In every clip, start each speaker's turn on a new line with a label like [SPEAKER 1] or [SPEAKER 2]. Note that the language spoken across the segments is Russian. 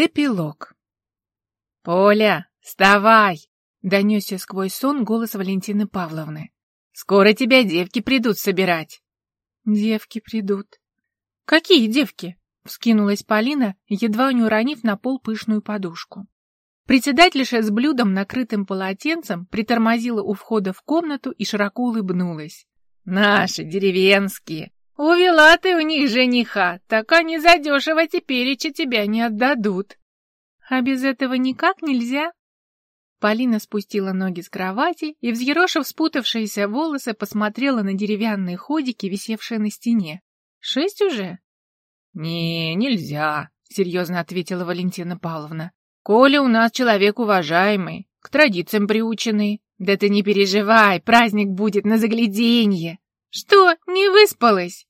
[SPEAKER 1] Эпилог. «Поля, вставай!» — донесся сквозь сон голос Валентины Павловны. «Скоро тебя девки придут собирать». «Девки придут». «Какие девки?» — вскинулась Полина, едва не уронив на пол пышную подушку. Председательша с блюдом, накрытым полотенцем, притормозила у входа в комнату и широко улыбнулась. «Наши, деревенские! Увела ты у них жениха, так они задешево тепереча тебя не отдадут. А без этого никак нельзя. Полина спустила ноги с кровати и, взъерошив спутавшиеся волосы, посмотрела на деревянные ходики, висевшие на стене. «Шесть уже?» «Не, нельзя», — серьезно ответила Валентина Павловна. «Коля у нас человек уважаемый, к традициям приученный. Да ты не переживай, праздник будет на загляденье». «Что, не выспалась?»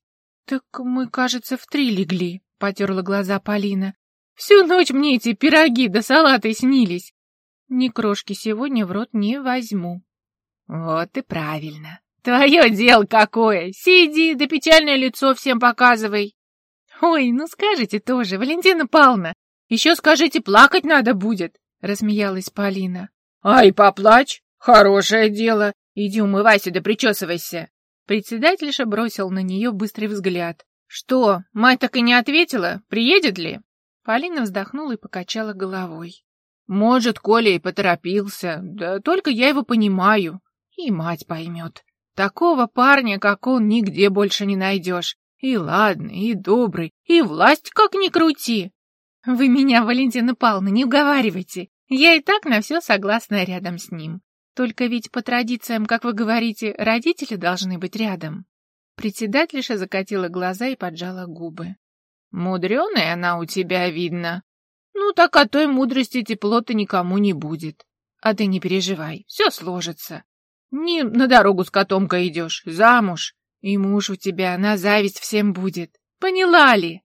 [SPEAKER 1] «Так мы, кажется, в три легли», — потерла глаза Полина. «Всю ночь мне эти пироги да салаты снились. Ни крошки сегодня в рот не возьму». «Вот и правильно. Твое дело какое! Сиди, да печальное лицо всем показывай». «Ой, ну скажите тоже, Валентина Павловна. Еще скажите, плакать надо будет», — рассмеялась Полина. «Ай, поплачь! Хорошее дело. Иди умывайся да причесывайся». Председательша бросил на нее быстрый взгляд. «Что, мать так и не ответила? Приедет ли?» Полина вздохнула и покачала головой. «Может, Коля и поторопился, да только я его понимаю. И мать поймет. Такого парня, как он, нигде больше не найдешь. И ладный, и добрый, и власть как ни крути!» «Вы меня, Валентина Павловна, не уговаривайте. Я и так на все согласна рядом с ним. Только ведь по традициям, как вы говорите, родители должны быть рядом. Председательша закатила глаза и поджала губы. Мудреная она у тебя, видно. Ну, так о той мудрости тепло-то никому не будет. А ты не переживай, все сложится. Не на дорогу с котомкой идешь, замуж. И муж у тебя на зависть всем будет. Поняла ли?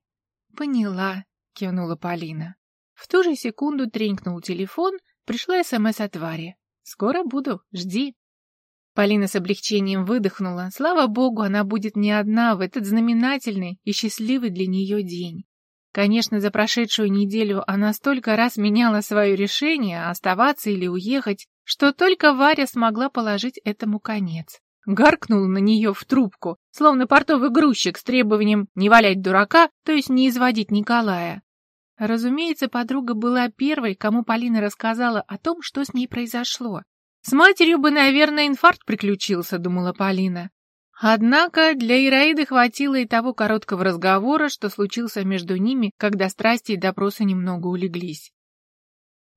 [SPEAKER 1] Поняла, кивнула Полина. В ту же секунду тренькнул телефон, пришла СМС от Вари. Скоро буду, жди. Полина с облегчением выдохнула. Слава богу, она будет не одна в этот знаменательный и счастливый для нее день. Конечно, за прошедшую неделю она столько раз меняла свое решение, оставаться или уехать, что только Варя смогла положить этому конец. Гаркнула на нее в трубку, словно портовый грузчик с требованием не валять дурака, то есть не изводить Николая. Разумеется, подруга была первой, кому Полина рассказала о том, что с ней произошло. С матерью бы, наверное, инфаркт приключился, думала Полина. Однако для Ираиды хватило и того короткого разговора, что случился между ними, когда страсти и допросы немного улеглись.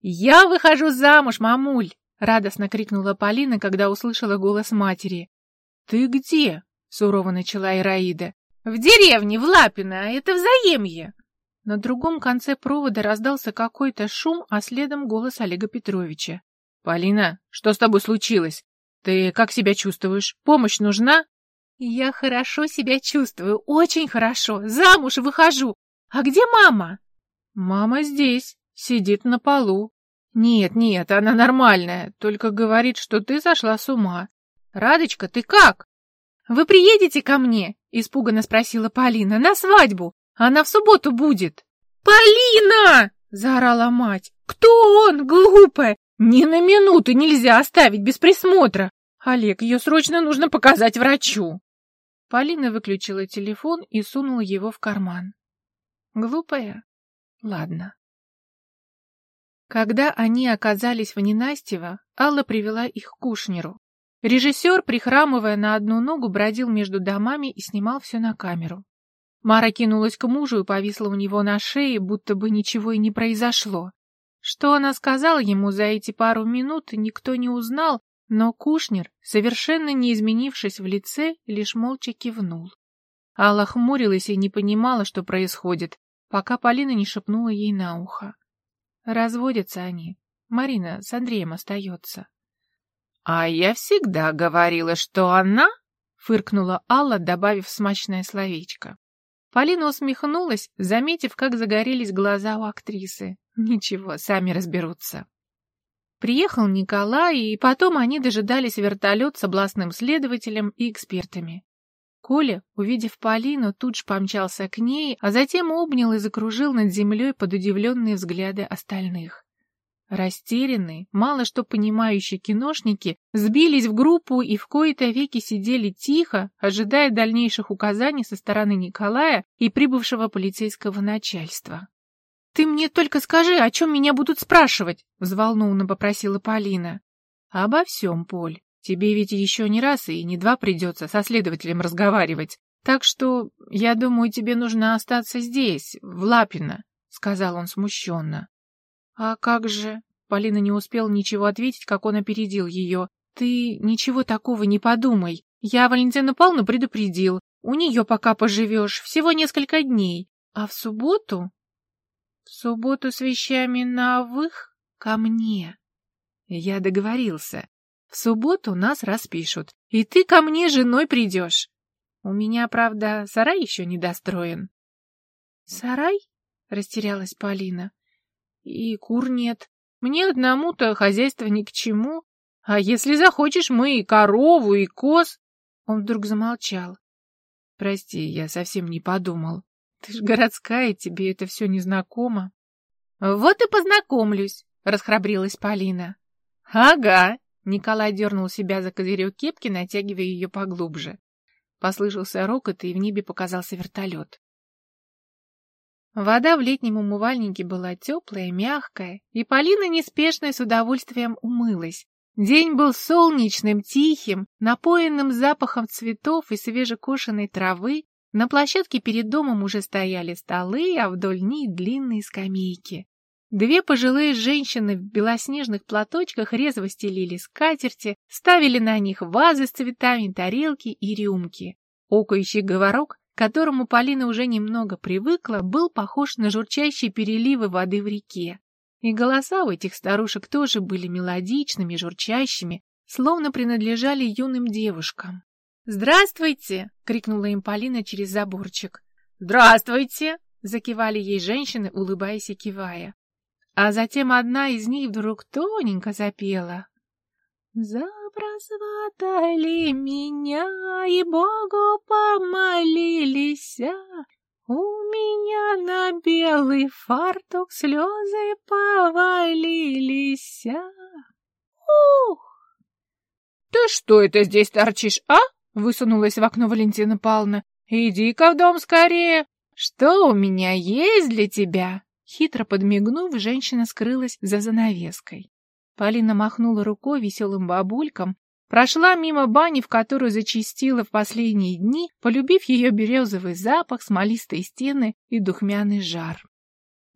[SPEAKER 1] «Я выхожу замуж, мамуль!» — радостно крикнула Полина, когда услышала голос матери. «Ты где?» — сурово начала Ираида. «В деревне, в Лапино, это взаимье!» На другом конце провода раздался какой-то шум, а следом голос Олега Петровича. «Полина, что с тобой случилось? Ты как себя чувствуешь? Помощь нужна?» «Я хорошо себя чувствую, очень хорошо. Замуж выхожу. А где мама?» «Мама здесь, сидит на полу. Нет, нет, она нормальная, только говорит, что ты сошла с ума. Радочка, ты как?» «Вы приедете ко мне?» — испуганно спросила Полина. «На свадьбу. Она в субботу будет. «Полина!» — заорала мать. «Кто он, глупая? Ни на минуту нельзя оставить без присмотра. Олег, ее срочно нужно показать врачу». Полина выключила телефон и сунула его в карман. Глупая? Ладно. Когда они оказались в Ненастьево, Алла привела их к Кушнеру. Режиссер, прихрамывая на одну ногу, бродил между домами и снимал все на камеру. Мара кинулась к мужу и повисла у него на шее, будто бы ничего и не произошло. Что она сказала ему за эти пару минут, никто не узнал, но Кушнер, совершенно не изменившись в лице, лишь молча кивнул. Алла хмурилась и не понимала, что происходит, пока Полина не шепнула ей на ухо. Разводятся они. Марина с Андреем остается. — А я всегда говорила, что она... — фыркнула Алла, добавив смачное словечко. Полина усмехнулась, заметив, как загорелись глаза у актрисы. Ничего, сами разберутся. Приехал Николай, и потом они дожидались вертолет с областным следователем и экспертами. Коля, увидев Полину, тут же помчался к ней, а затем обнял и закружил над землей под удивленные взгляды остальных. Растерянные, мало что понимающие киношники сбились в группу и в кои-то веки сидели тихо, ожидая дальнейших указаний со стороны Николая и прибывшего полицейского начальства. «Ты мне только скажи, о чем меня будут спрашивать?» — взволнованно попросила Полина. «Обо всем, Поль. Тебе ведь еще не раз и не два придется со следователем разговаривать. Так что, я думаю, тебе нужно остаться здесь, в Лапино», — сказал он смущенно. «А как же...» Полина не успела ничего ответить, как он опередил ее. «Ты ничего такого не подумай. Я Валентину Павловну предупредил. У нее пока поживешь, всего несколько дней. А в субботу...» «В субботу с вещами на вых ко мне». Я договорился. В субботу нас распишут, и ты ко мне женой придешь. У меня, правда, сарай еще не достроен. Сарай? Растерялась Полина. И кур нет. Мне одному-то хозяйство ни к чему. А если захочешь, мы и корову, и коз. Он вдруг замолчал. Прости, я совсем не подумал. Ты ж городская, тебе это все незнакомо. Вот и познакомлюсь, расхрабрилась Полина. Ага, Николай дернул себя за козырек кепки, натягивая ее поглубже. Послышался рокот, и в небе показался вертолет. Вода в летнем умывальнике была теплая, мягкая, и Полина неспешно с удовольствием умылась. День был солнечным, тихим, напоенным запахом цветов и свежекошенной травы. На площадке перед домом уже стояли столы, а вдоль них длинные скамейки. Две пожилые женщины в белоснежных платочках резво стелили скатерти, ставили на них вазы с цветами, тарелки и рюмки. Окающий говорок которому Полина уже немного привыкла, был похож на журчащие переливы воды в реке. И голоса у этих старушек тоже были мелодичными, журчащими, словно принадлежали юным девушкам. «Здравствуйте!» — крикнула им Полина через заборчик. «Здравствуйте!» — закивали ей женщины, улыбаясь и кивая. А затем одна из них вдруг тоненько запела. Запросватали меня и Богу помолились. У меня на белый фартук слезы повалились. Ух! Ты что это здесь торчишь, а? Высунулась в окно Валентина Павловна. Иди-ка в дом скорее. Что у меня есть для тебя? Хитро подмигнув, женщина скрылась за занавеской. Полина махнула рукой веселым бабулькам, прошла мимо бани, в которую зачастила в последние дни, полюбив ее березовый запах, смолистые стены и духмяный жар.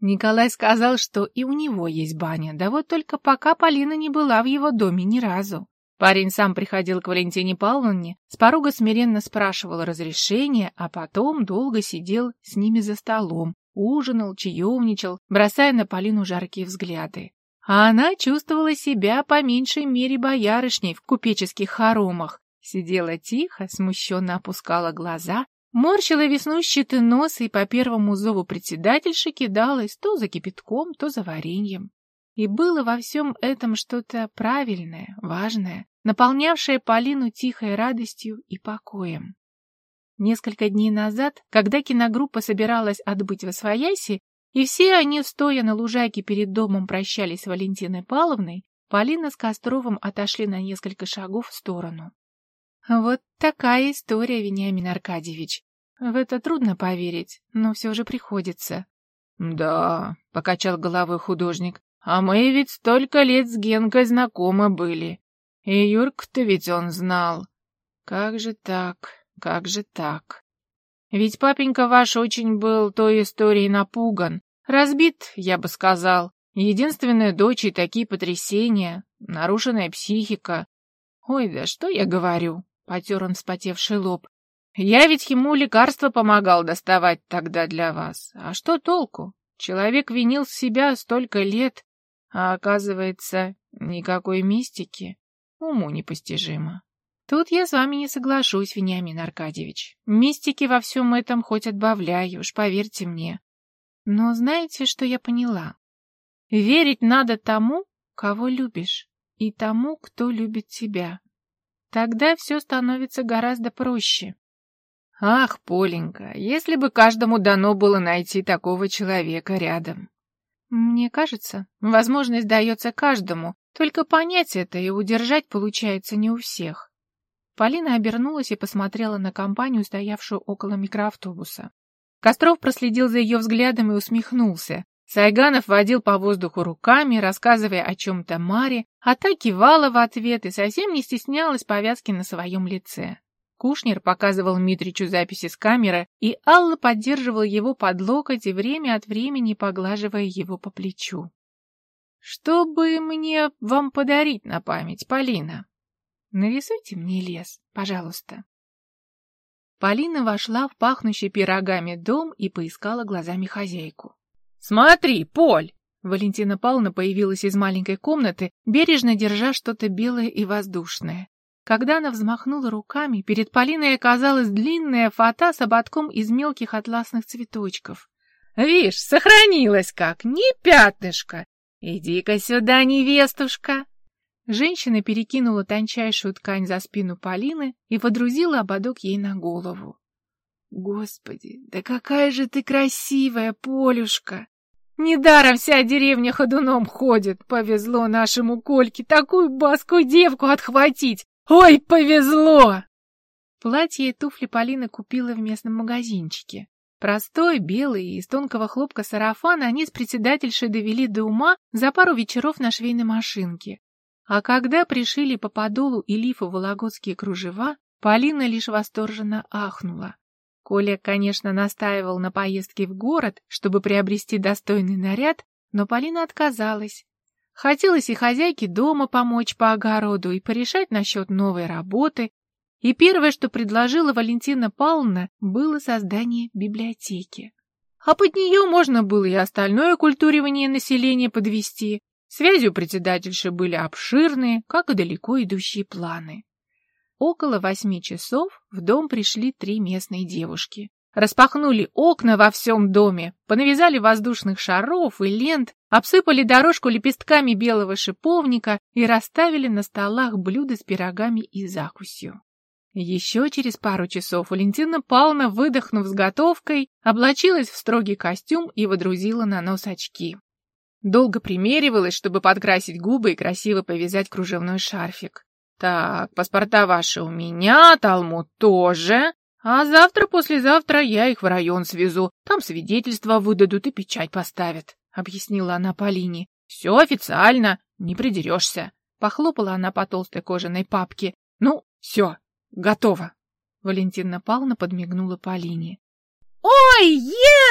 [SPEAKER 1] Николай сказал, что и у него есть баня, да вот только пока Полина не была в его доме ни разу. Парень сам приходил к Валентине Павловне, с порога смиренно спрашивал разрешения, а потом долго сидел с ними за столом, ужинал, чаевничал, бросая на Полину жаркие взгляды а она чувствовала себя по меньшей мере боярышней в купеческих хоромах. Сидела тихо, смущенно опускала глаза, морщила веснущатый нос и по первому зову председательши кидалась то за кипятком, то за вареньем. И было во всем этом что-то правильное, важное, наполнявшее Полину тихой радостью и покоем. Несколько дней назад, когда киногруппа собиралась отбыть во свояси, и все они, стоя на лужайке перед домом, прощались с Валентиной Павловной, Полина с Костровым отошли на несколько шагов в сторону. Вот такая история, Вениамин Аркадьевич. В это трудно поверить, но все же приходится. Да, покачал головой художник, а мы ведь столько лет с Генкой знакомы были. И Юрк-то ведь он знал. Как же так, как же так? Ведь папенька ваш очень был той историей напуган. Разбит, я бы сказал. Единственная дочь и такие потрясения. Нарушенная психика. Ой, да что я говорю? Потер он вспотевший лоб. Я ведь ему лекарства помогал доставать тогда для вас. А что толку? Человек винил себя столько лет, а оказывается, никакой мистики. Уму непостижимо. Тут я с вами не соглашусь, Вениамин Аркадьевич. Мистики во всем этом хоть отбавляю, уж поверьте мне. Но знаете, что я поняла? Верить надо тому, кого любишь, и тому, кто любит тебя. Тогда все становится гораздо проще. Ах, Поленька, если бы каждому дано было найти такого человека рядом. Мне кажется, возможность дается каждому, только понять это и удержать получается не у всех. Полина обернулась и посмотрела на компанию, стоявшую около микроавтобуса. Костров проследил за ее взглядом и усмехнулся. Сайганов водил по воздуху руками, рассказывая о чем-то Маре, а та кивала в ответ и совсем не стеснялась повязки на своем лице. Кушнер показывал Митричу записи с камеры, и Алла поддерживала его под локоть и время от времени поглаживая его по плечу. «Что бы мне вам подарить на память, Полина?» «Нарисуйте мне лес, пожалуйста». Полина вошла в пахнущий пирогами дом и поискала глазами хозяйку. «Смотри, Поль!» Валентина Павловна появилась из маленькой комнаты, бережно держа что-то белое и воздушное. Когда она взмахнула руками, перед Полиной оказалась длинная фата с ободком из мелких атласных цветочков. «Вишь, сохранилась как, не пятнышко! Иди-ка сюда, невестушка!» Женщина перекинула тончайшую ткань за спину Полины и водрузила ободок ей на голову. «Господи, да какая же ты красивая, Полюшка!» Недаром вся деревня ходуном ходит. Повезло нашему Кольке такую баскую девку отхватить. Ой, повезло!» Платье и туфли Полина купила в местном магазинчике. Простой, белый, из тонкого хлопка сарафан они с председательшей довели до ума за пару вечеров на швейной машинке. А когда пришили по подолу и лифу вологодские кружева, Полина лишь восторженно ахнула. Коля, конечно, настаивал на поездке в город, чтобы приобрести достойный наряд, но Полина отказалась. Хотелось и хозяйке дома помочь по огороду, и порешать насчет новой работы. И первое, что предложила Валентина Павловна, было создание библиотеки. А под нее можно было и остальное культуривание населения подвести. Связи у председательши были обширные, как и далеко идущие планы. Около восьми часов в дом пришли три местные девушки. Распахнули окна во всем доме, понавязали воздушных шаров и лент, обсыпали дорожку лепестками белого шиповника и расставили на столах блюда с пирогами и закусью. Еще через пару часов Валентина Павловна, выдохнув с готовкой, облачилась в строгий костюм и водрузила на нос очки. Долго примеривалась, чтобы подкрасить губы и красиво повязать кружевной шарфик. Так, паспорта ваши у меня, Талмуд тоже, а завтра-послезавтра я их в район свезу, там свидетельства выдадут и печать поставят, — объяснила она Полине. — Все официально, не придерешься. Похлопала она по толстой кожаной папке. — Ну, все, готово. Валентина Павловна подмигнула Полине. — Ой,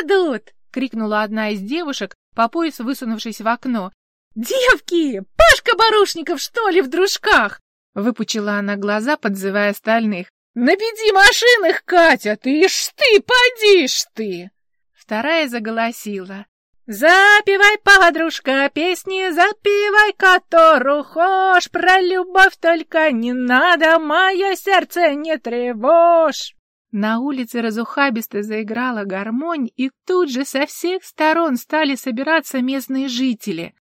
[SPEAKER 1] едут! — крикнула одна из девушек, по пояс высунувшись в окно. — Девки, Пашка Барушников, что ли, в дружках? Выпучила она глаза, подзывая остальных. «Набеди машин их, Катя! Ты ишь ты, подишь ты!» Вторая заголосила. «Запивай, подружка, песни запивай, которую хошь, Про любовь только не надо, мое сердце не тревожь!» На улице разухабисто заиграла гармонь, и тут же со всех сторон стали собираться местные жители.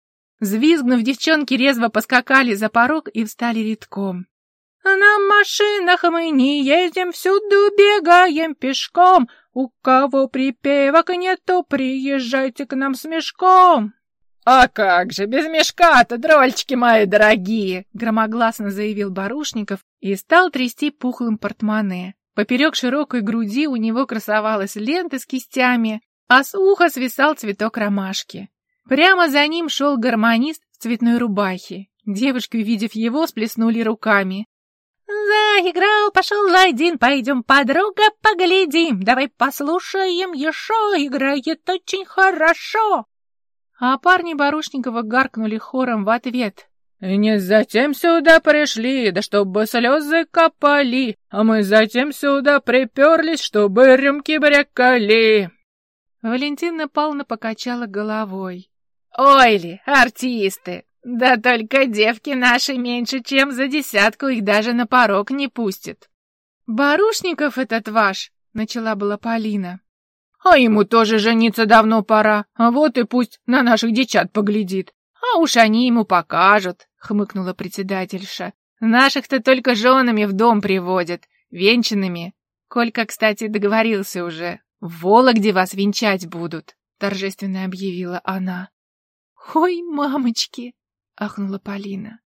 [SPEAKER 1] Взвизгнув, девчонки резво поскакали за порог и встали редком. На машинах мы не ездим, всюду бегаем пешком. У кого припевок нету, приезжайте к нам с мешком. «А как же, без мешка-то, дрольчики мои дорогие!» громогласно заявил Барушников и стал трясти пухлым портмоне. Поперек широкой груди у него красовалась лента с кистями, а с уха свисал цветок ромашки. Прямо за ним шел гармонист в цветной рубахе. Девушки, увидев его, сплеснули руками. «Заиграл, пошел один, пойдем, подруга, поглядим, давай послушаем еще, играет очень хорошо!» А парни Барушникова гаркнули хором в ответ. «Не затем сюда пришли, да чтобы слезы копали, а мы затем сюда приперлись, чтобы рюмки брякали!» Валентина Павловна покачала головой. Ой ли, артисты! Да только девки наши меньше, чем за десятку их даже на порог не пустят. Барушников этот ваш, начала была Полина. А ему тоже жениться давно пора, а вот и пусть на наших девчат поглядит. А уж они ему покажут, хмыкнула председательша. Наших-то только женами в дом приводят, венчанными. Колька, кстати, договорился уже. В Вологде вас венчать будут, торжественно объявила она. Ой, мамочки, ахнула Полина.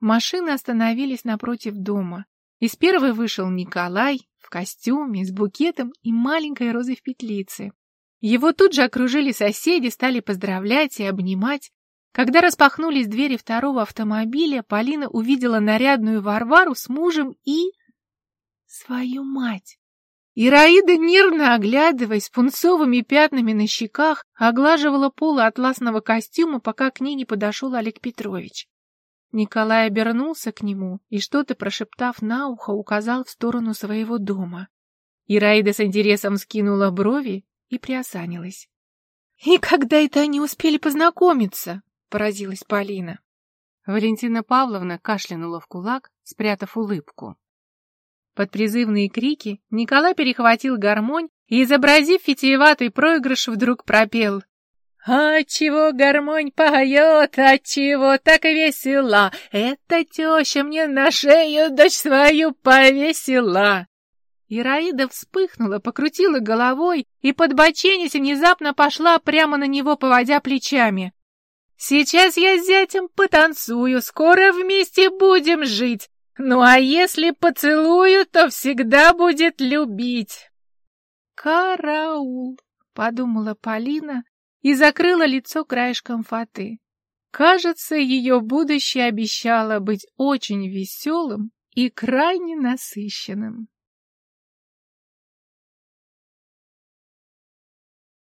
[SPEAKER 1] Машины остановились напротив дома. Из первой вышел Николай в костюме, с букетом и маленькой розой в петлице. Его тут же окружили соседи, стали поздравлять и обнимать. Когда распахнулись двери второго автомобиля, Полина увидела нарядную Варвару с мужем и... свою мать. Ираида, нервно оглядываясь, пунцовыми пятнами на щеках, оглаживала полы атласного костюма, пока к ней не подошел Олег Петрович. Николай обернулся к нему и, что-то прошептав на ухо, указал в сторону своего дома. Ираида с интересом скинула брови и приосанилась. «И когда это они успели познакомиться?» — поразилась Полина. Валентина Павловна кашлянула в кулак, спрятав улыбку. Под призывные крики Николай перехватил гармонь и, изобразив витиеватый проигрыш, вдруг пропел «Отчего гармонь поет, отчего так весела? Эта теща мне на шею дочь свою повесила!» Ираида вспыхнула, покрутила головой и, подбоченясь, внезапно пошла прямо на него, поводя плечами. «Сейчас я с зятем потанцую, скоро вместе будем жить. Ну а если поцелую, то всегда будет любить». «Караул!» — подумала Полина и закрыла лицо краешком фаты. Кажется, ее будущее обещало быть очень веселым и крайне насыщенным.